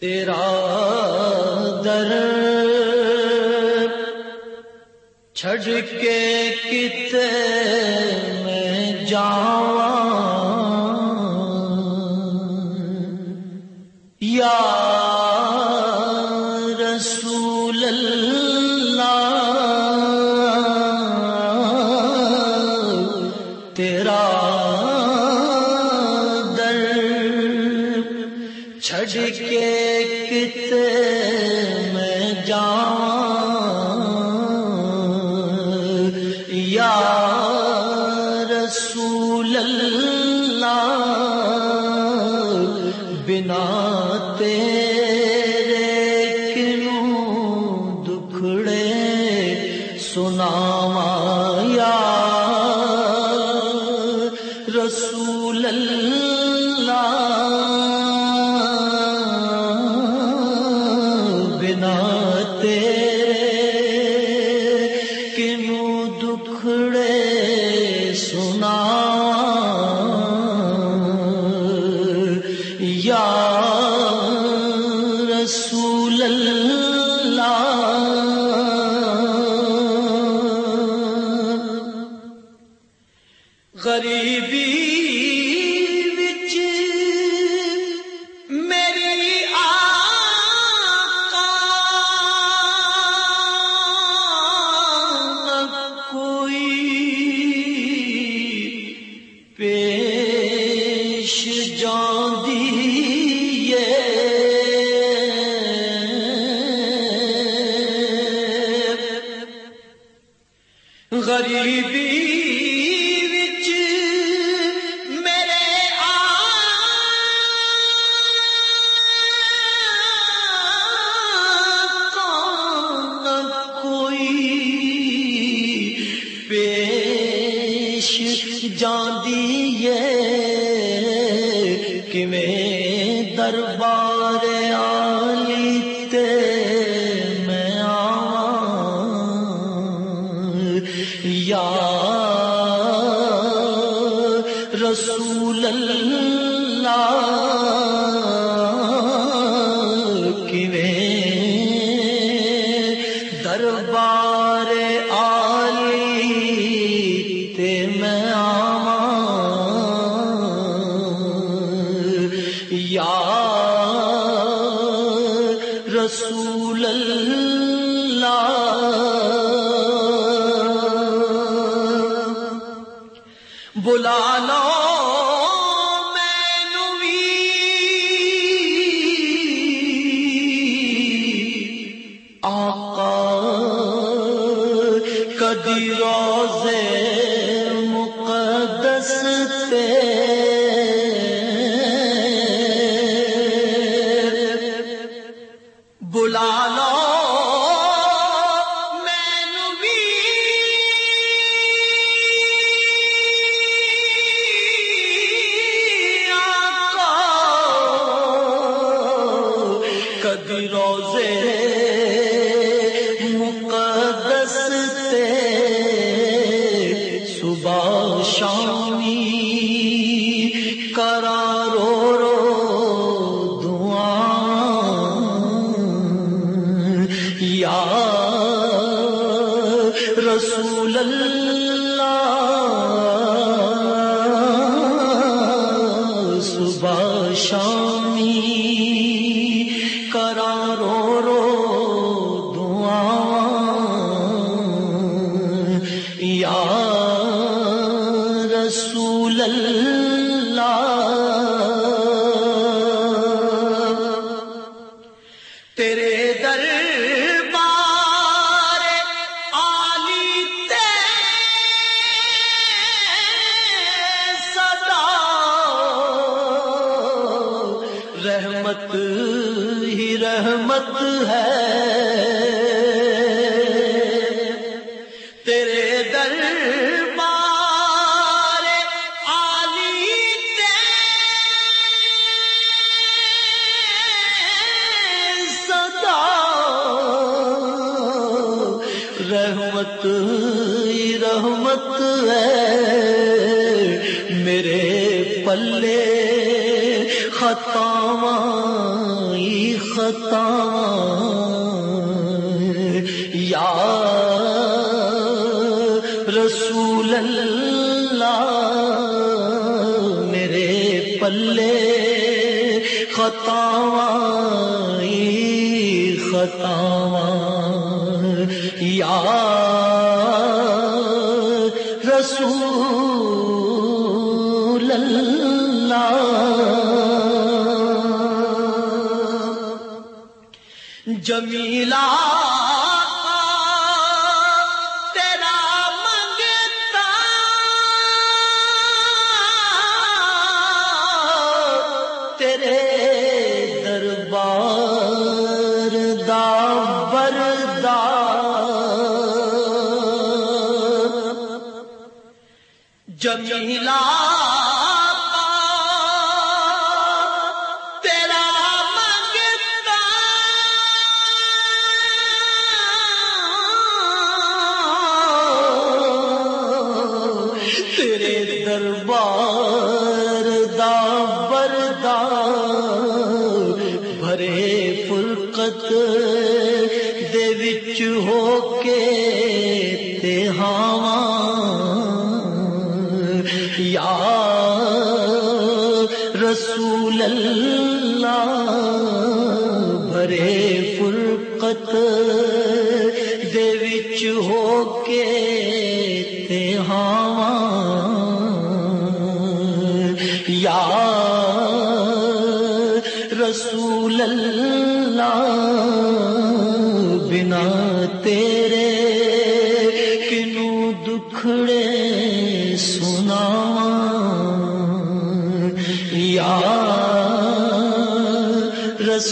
تیرا در چھڑ کے کتے میں جاواں یا چھڑ کے کتے میں جاواں یا رسول اللہ، بنا تیرے کنوں دکھڑے سناوا یا رسول اللہ۔ دکھڑے سنا یا رسول اللہ۔ غریبی غریبی یا رسول اللہ بلا لو کدی روزے مقدس تے روزے مقدس تے صبح شامی کرارو رو دعا یا رسول اللہ رحمت ہے۔ تیرے دربار عالی تے رحمت رحمت ہے۔ میرے پلے خطاواں ہی یا رسول اللہ میرے پلے خطا خطا یا رسول اللہ جمیلا تیرا منگتا۔ تیرے دربار دا بردار جمیلا کے تے ہاں، یا رسول اللہ بھرے فرقت دے وچ ہو کے تے ہاں۔